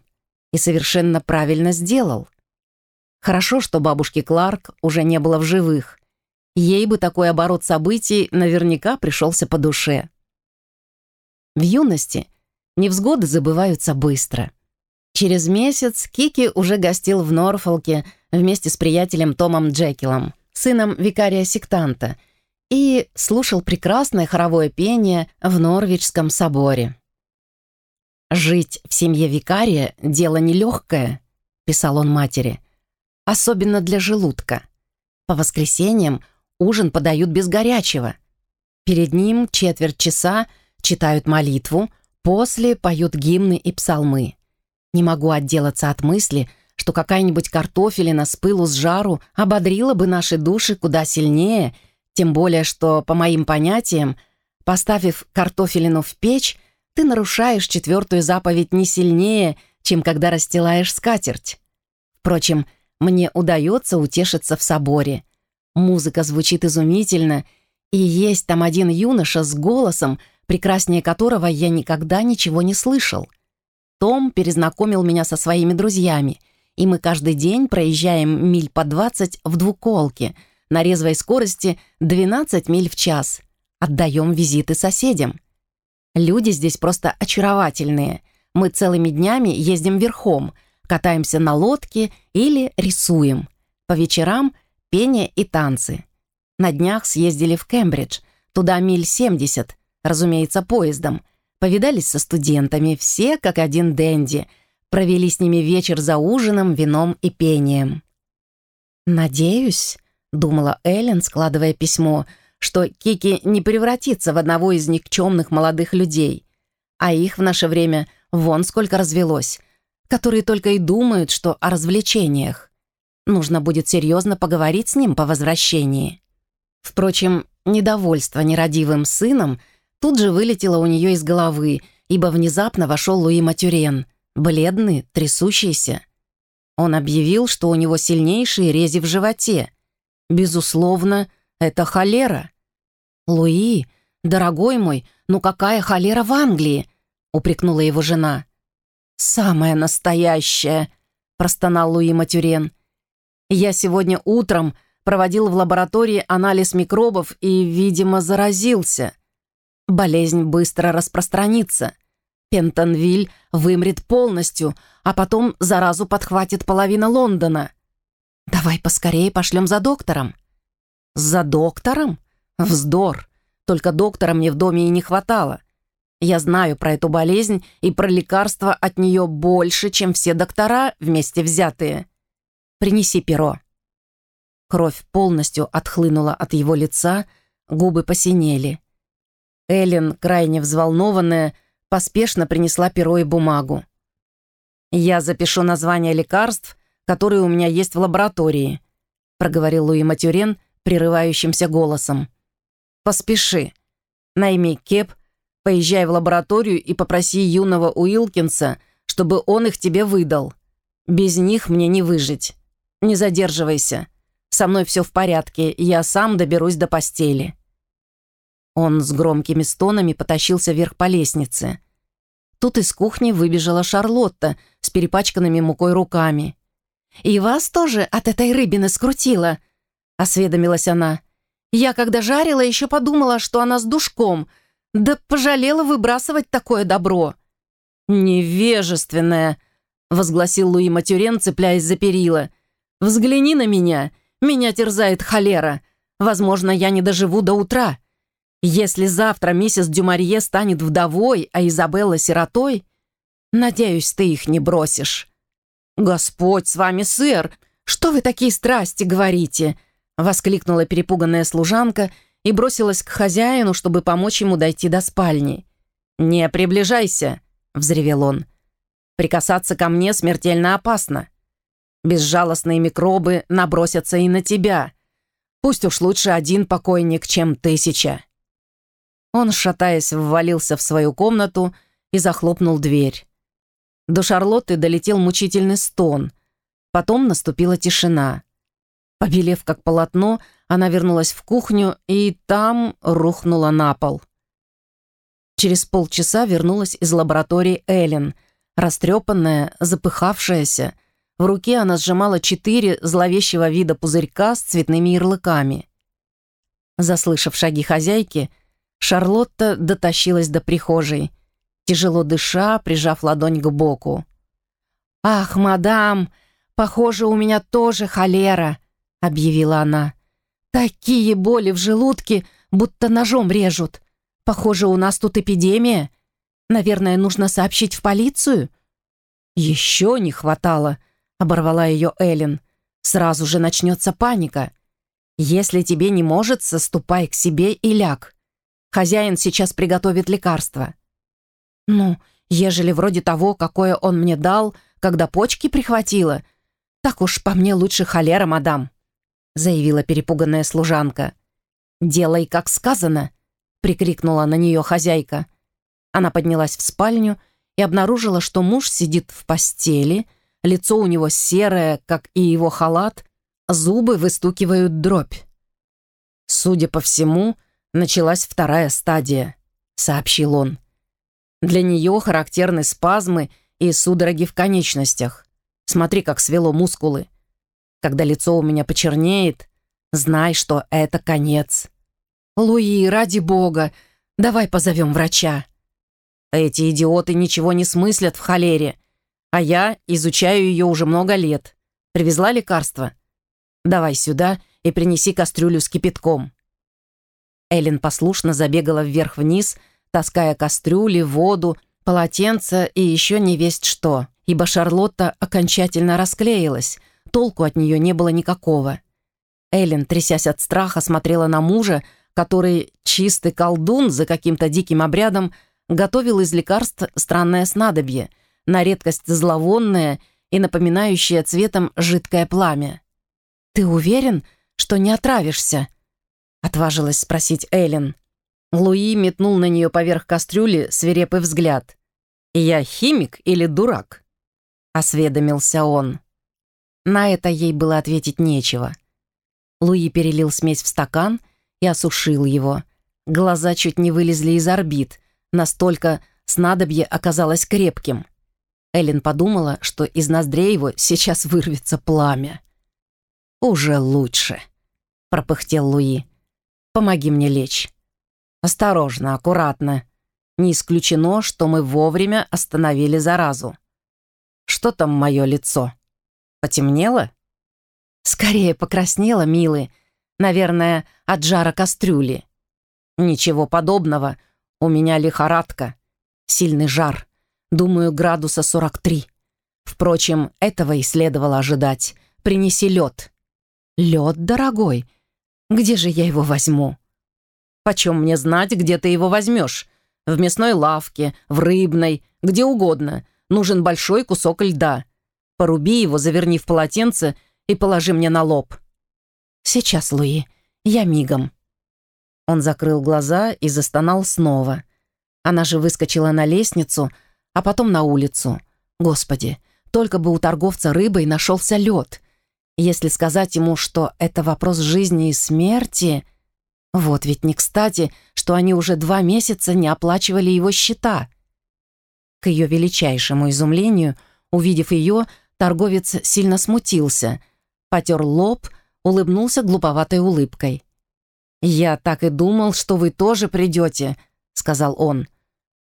И совершенно правильно сделал. Хорошо, что бабушки Кларк уже не было в живых. Ей бы такой оборот событий наверняка пришелся по душе. В юности невзгоды забываются быстро. Через месяц Кики уже гостил в Норфолке вместе с приятелем Томом Джекилом, сыном викария-сектанта, и слушал прекрасное хоровое пение в Норвичском соборе. «Жить в семье викария — дело нелегкое», — писал он матери, «особенно для желудка. По воскресеньям ужин подают без горячего. Перед ним четверть часа читают молитву, после поют гимны и псалмы. Не могу отделаться от мысли, что какая-нибудь картофелина с пылу с жару ободрила бы наши души куда сильнее, тем более что, по моим понятиям, поставив картофелину в печь, ты нарушаешь четвертую заповедь не сильнее, чем когда расстилаешь скатерть. Впрочем, мне удается утешиться в соборе. Музыка звучит изумительно, и есть там один юноша с голосом, прекраснее которого я никогда ничего не слышал. Том перезнакомил меня со своими друзьями, и мы каждый день проезжаем миль по 20 в двуколке, на резвой скорости 12 миль в час. Отдаем визиты соседям. Люди здесь просто очаровательные. Мы целыми днями ездим верхом, катаемся на лодке или рисуем. По вечерам пение и танцы. На днях съездили в Кембридж, туда миль 70, разумеется, поездом. Повидались со студентами, все как один денди. Провели с ними вечер за ужином, вином и пением. «Надеюсь», — думала Эллен, складывая письмо, — что Кики не превратится в одного из никчемных молодых людей. А их в наше время вон сколько развелось, которые только и думают, что о развлечениях. Нужно будет серьезно поговорить с ним по возвращении. Впрочем, недовольство нерадивым сыном тут же вылетело у нее из головы, ибо внезапно вошел Луи Матюрен, бледный, трясущийся. Он объявил, что у него сильнейшие рези в животе. Безусловно, это холера. «Луи, дорогой мой, ну какая холера в Англии?» — упрекнула его жена. «Самая настоящая», — простонал Луи Матюрен. «Я сегодня утром проводил в лаборатории анализ микробов и, видимо, заразился. Болезнь быстро распространится. Пентонвиль вымрет полностью, а потом заразу подхватит половина Лондона. Давай поскорее пошлем за доктором». «За доктором? Вздор! Только доктора мне в доме и не хватало. Я знаю про эту болезнь и про лекарства от нее больше, чем все доктора вместе взятые. Принеси перо». Кровь полностью отхлынула от его лица, губы посинели. Эллен, крайне взволнованная, поспешно принесла перо и бумагу. «Я запишу название лекарств, которые у меня есть в лаборатории», проговорил Луи Матюрен прерывающимся голосом. «Поспеши. Найми кеп, поезжай в лабораторию и попроси юного Уилкинса, чтобы он их тебе выдал. Без них мне не выжить. Не задерживайся. Со мной все в порядке, я сам доберусь до постели». Он с громкими стонами потащился вверх по лестнице. Тут из кухни выбежала Шарлотта с перепачканными мукой руками. «И вас тоже от этой рыбины скрутило?» — осведомилась она. «Я, когда жарила, еще подумала, что она с душком. Да пожалела выбрасывать такое добро». «Невежественная!» — возгласил Луи Матюрен, цепляясь за перила. «Взгляни на меня. Меня терзает холера. Возможно, я не доживу до утра. Если завтра миссис Дюмарье станет вдовой, а Изабелла сиротой, надеюсь, ты их не бросишь». «Господь с вами, сэр! Что вы такие страсти говорите?» Воскликнула перепуганная служанка и бросилась к хозяину, чтобы помочь ему дойти до спальни. «Не приближайся!» — взревел он. «Прикасаться ко мне смертельно опасно. Безжалостные микробы набросятся и на тебя. Пусть уж лучше один покойник, чем тысяча». Он, шатаясь, ввалился в свою комнату и захлопнул дверь. До Шарлотты долетел мучительный стон. Потом наступила тишина. Побелев как полотно, она вернулась в кухню и там рухнула на пол. Через полчаса вернулась из лаборатории Эллен, растрепанная, запыхавшаяся, в руке она сжимала четыре зловещего вида пузырька с цветными ярлыками. Заслышав шаги хозяйки, Шарлотта дотащилась до прихожей, тяжело дыша, прижав ладонь к боку. «Ах, мадам, похоже, у меня тоже холера», — объявила она. «Такие боли в желудке, будто ножом режут. Похоже, у нас тут эпидемия. Наверное, нужно сообщить в полицию?» «Еще не хватало», — оборвала ее Эллен. «Сразу же начнется паника. Если тебе не может, ступай к себе и ляг. Хозяин сейчас приготовит лекарство». «Ну, ежели вроде того, какое он мне дал, когда почки прихватило, так уж по мне лучше холера, мадам», заявила перепуганная служанка. «Делай, как сказано», прикрикнула на нее хозяйка. Она поднялась в спальню и обнаружила, что муж сидит в постели, Лицо у него серое, как и его халат, зубы выстукивают дробь. «Судя по всему, началась вторая стадия», — сообщил он. «Для нее характерны спазмы и судороги в конечностях. Смотри, как свело мускулы. Когда лицо у меня почернеет, знай, что это конец». «Луи, ради бога, давай позовем врача». «Эти идиоты ничего не смыслят в холере. А я изучаю ее уже много лет. Привезла лекарство? Давай сюда и принеси кастрюлю с кипятком». Эллен послушно забегала вверх-вниз, таская кастрюли, воду, полотенце и еще не весть что, ибо Шарлотта окончательно расклеилась, толку от нее не было никакого. Эллен, трясясь от страха, смотрела на мужа, который, чистый колдун за каким-то диким обрядом, готовил из лекарств странное снадобье — на редкость зловонное и напоминающее цветом жидкое пламя. «Ты уверен, что не отравишься?» — отважилась спросить Эллен. Луи метнул на нее поверх кастрюли свирепый взгляд. «Я химик или дурак?» — осведомился он. На это ей было ответить нечего. Луи перелил смесь в стакан и осушил его. Глаза чуть не вылезли из орбит, настолько снадобье оказалось крепким. Эллен подумала, что из ноздрей его сейчас вырвется пламя. «Уже лучше», — пропыхтел Луи. «Помоги мне лечь. Осторожно, аккуратно. Не исключено, что мы вовремя остановили заразу. Что там мое лицо? Потемнело?» «Скорее покраснело, милый. Наверное, от жара кастрюли». «Ничего подобного. У меня лихорадка. Сильный жар. Думаю, градуса 43. Впрочем, этого и следовало ожидать. Принеси лед. Лед, дорогой? Где же я его возьму? Почем мне знать, где ты его возьмешь? В мясной лавке, в рыбной, где угодно. Нужен большой кусок льда. Поруби его, заверни в полотенце и положи мне на лоб. Сейчас, Луи, я мигом. Он закрыл глаза и застонал снова. Она же выскочила на лестницу, а потом на улицу. Господи, только бы у торговца рыбой нашелся лед. Если сказать ему, что это вопрос жизни и смерти... Вот ведь не кстати, что они уже два месяца не оплачивали его счета. К ее величайшему изумлению, увидев ее, торговец сильно смутился, потер лоб, улыбнулся глуповатой улыбкой. «Я так и думал, что вы тоже придете», — сказал он.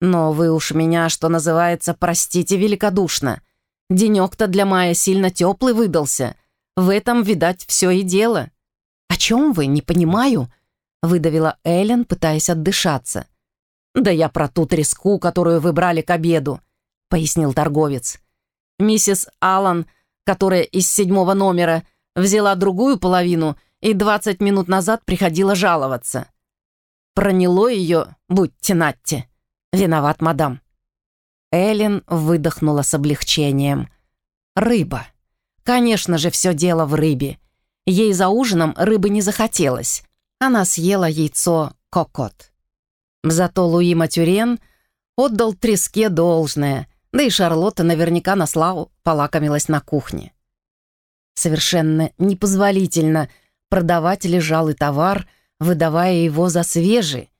Но вы уж меня, что называется, простите великодушно. Денек-то для мая сильно теплый выдался. В этом, видать, все и дело». «О чем вы? Не понимаю», — выдавила Эллен, пытаясь отдышаться. «Да я про ту треску, которую вы брали к обеду», — пояснил торговец. «Миссис Аллан, которая из седьмого номера, взяла другую половину и двадцать минут назад приходила жаловаться. Проняло ее, будьте Натти. «Виноват, мадам». Эллен выдохнула с облегчением. «Рыба. Конечно же, все дело в рыбе. Ей за ужином рыбы не захотелось. Она съела яйцо кокот. Зато Луи Матюрен отдал треске должное, да и Шарлотта наверняка на славу полакомилась на кухне. Совершенно непозволительно продавать лежалый товар, выдавая его за свежий,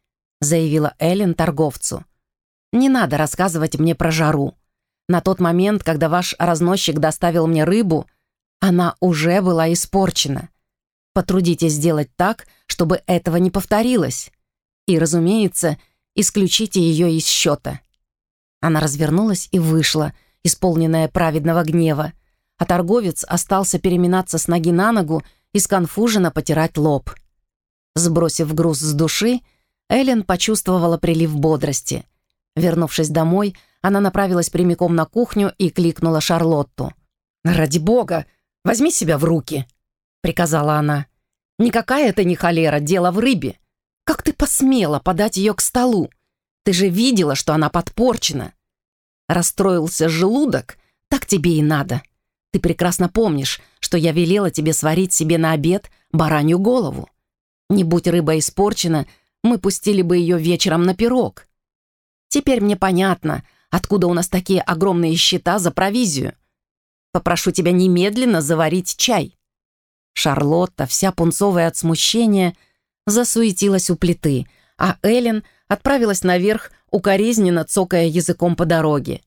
заявила Эллен торговцу. Не надо рассказывать мне про жару. На тот момент, когда ваш разносчик доставил мне рыбу, она уже была испорчена. Потрудитесь сделать так, чтобы этого не повторилось. И, разумеется, исключите ее из счета». Она развернулась и вышла, исполненная праведного гнева, а торговец остался переминаться с ноги на ногу и сконфуженно потирать лоб. Сбросив груз с души, Эллен почувствовала прилив бодрости — Вернувшись домой, она направилась прямиком на кухню и кликнула Шарлотту. «Ради бога, возьми себя в руки!» — приказала она. «Никакая это не холера, дело в рыбе. Как ты посмела подать ее к столу? Ты же видела, что она подпорчена. Расстроился желудок, так тебе и надо. Ты прекрасно помнишь, что я велела тебе сварить себе на обед баранью голову. Не будь рыба испорчена, мы пустили бы ее вечером на пирог. Теперь мне понятно, откуда у нас такие огромные счета за провизию. Попрошу тебя немедленно заварить чай». Шарлотта, вся пунцовая от смущения, засуетилась у плиты, а Эллен отправилась наверх, укоризненно цокая языком по дороге.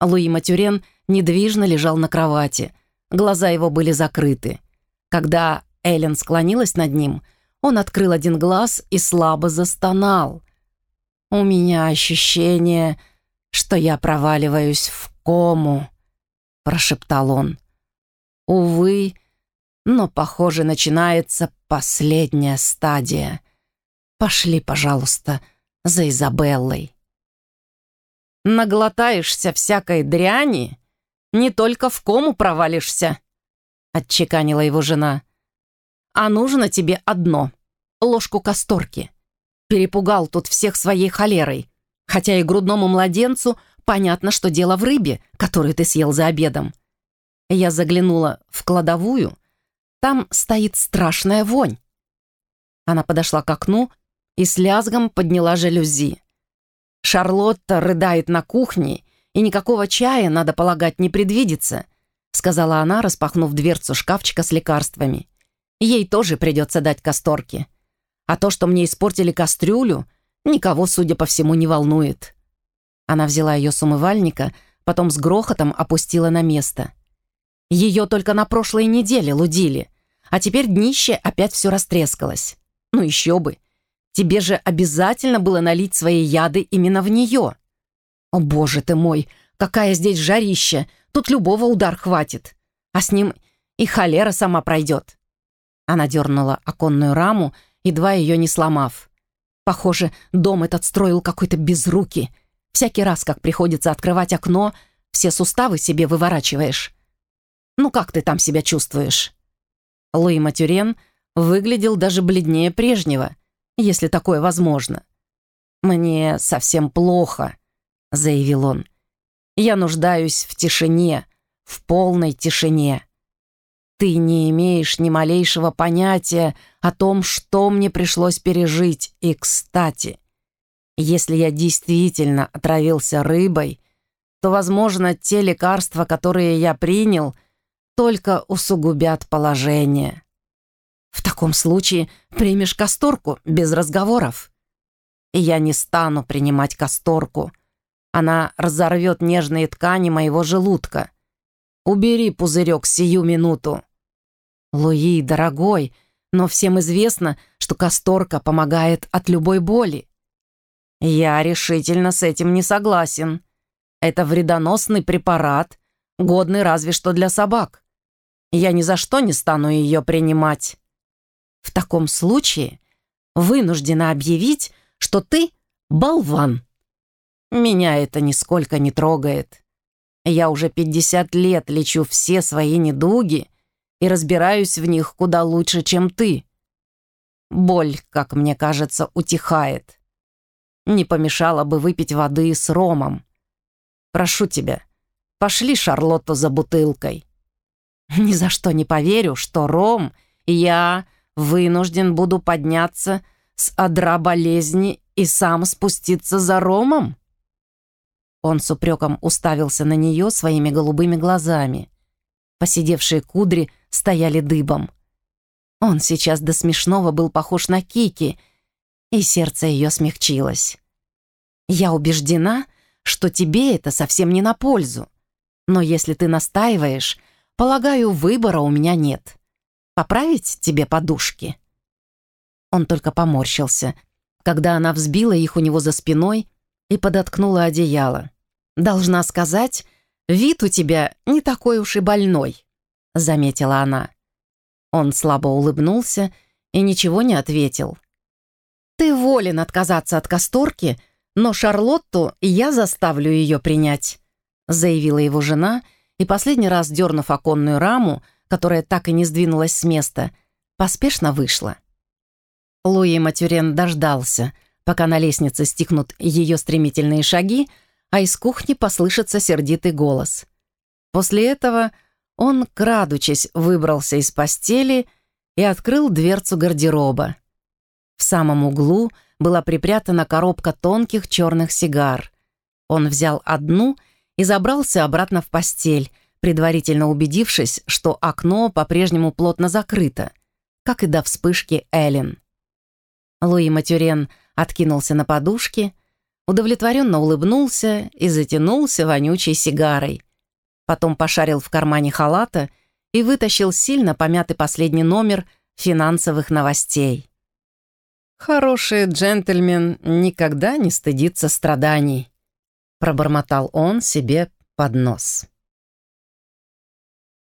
Луи Матюрен недвижно лежал на кровати. Глаза его были закрыты. Когда Эллен склонилась над ним, он открыл один глаз и слабо застонал. У меня ощущение, что я проваливаюсь в кому, прошептал он. Увы, но, похоже, начинается последняя стадия. Пошли, пожалуйста, за Изабеллой. Наглотаешься всякой дряни, не только в кому провалишься, отчеканила его жена. А нужно тебе одно — ложку касторки. Перепугал тут всех своей холерой. Хотя и грудному младенцу понятно, что дело в рыбе, которую ты съел за обедом. Я заглянула в кладовую. Там стоит страшная вонь. Она подошла к окну и с лязгом подняла жалюзи. «Шарлотта рыдает на кухне, и никакого чая, надо полагать, не предвидится», сказала она, распахнув дверцу шкафчика с лекарствами. «Ей тоже придется дать касторки. А то, что мне испортили кастрюлю, никого, судя по всему, не волнует. Она взяла ее с умывальника, потом с грохотом опустила на место. Ее только на прошлой неделе лудили, а теперь днище опять все растрескалось. Ну еще бы. Тебе же обязательно было налить свои яды именно в нее. О, боже ты мой, какая здесь жарища! Тут любого удар хватит. А с ним и холера сама пройдет. Она дернула оконную раму, едва ее не сломав. Похоже, дом этот строил какой-то безрукий. Всякий раз, как приходится открывать окно, все суставы себе выворачиваешь. Ну как ты там себя чувствуешь?» Луи Матюрен выглядел даже бледнее прежнего, если такое возможно. «Мне совсем плохо», — заявил он. «Я нуждаюсь в тишине, в полной тишине. Ты не имеешь ни малейшего понятия о том, что мне пришлось пережить. И, кстати, если я действительно отравился рыбой, то, возможно, те лекарства, которые я принял, только усугубят положение. В таком случае примешь касторку без разговоров. Я не стану принимать касторку. Она разорвет нежные ткани моего желудка. Убери пузырек сию минуту. Луи, дорогой, но всем известно, что касторка помогает от любой боли. Я решительно с этим не согласен. Это вредоносный препарат, годный разве что для собак. Я ни за что не стану ее принимать. В таком случае вынуждена объявить, что ты болван. Меня это нисколько не трогает. Я уже 50 лет лечу все свои недуги и разбираюсь в них куда лучше, чем ты. Боль, как мне кажется, утихает. Не помешало бы выпить воды с ромом. Прошу тебя, пошли Шарлотту за бутылкой. Ни за что не поверю, что Ром я вынужден буду подняться с одра болезни и сам спуститься за Ромом. Он с упреком уставился на нее своими голубыми глазами. Посидевшие кудри стояли дыбом. Он сейчас до смешного был похож на Кики, и сердце ее смягчилось. «Я убеждена, что тебе это совсем не на пользу. Но если ты настаиваешь, Полагаю, выбора у меня нет. Поправить тебе подушки?» Он только поморщился, когда она взбила их у него за спиной и подоткнула одеяло. «Должна сказать, вид у тебя не такой уж и больной», — заметила она. Он слабо улыбнулся и ничего не ответил. «Ты волен отказаться от касторки, но Шарлотту я заставлю ее принять», — заявила его жена и последний раз, дернув оконную раму, которая так и не сдвинулась с места, поспешно вышла. Луи Матюрен дождался, пока на лестнице стихнут ее стремительные шаги, а из кухни послышится сердитый голос. После этого он, крадучись, выбрался из постели и открыл дверцу гардероба. В самом углу была припрятана коробка тонких черных сигар. Он взял одну — и забрался обратно в постель, предварительно убедившись, что окно по-прежнему плотно закрыто, как и до вспышки Эллен. Луи Матюрен откинулся на подушке, удовлетворенно улыбнулся и затянулся вонючей сигарой. Потом пошарил в кармане халата и вытащил сильно помятый последний номер финансовых новостей. Хороший джентльмен никогда не стыдится страданий пробормотал он себе под нос.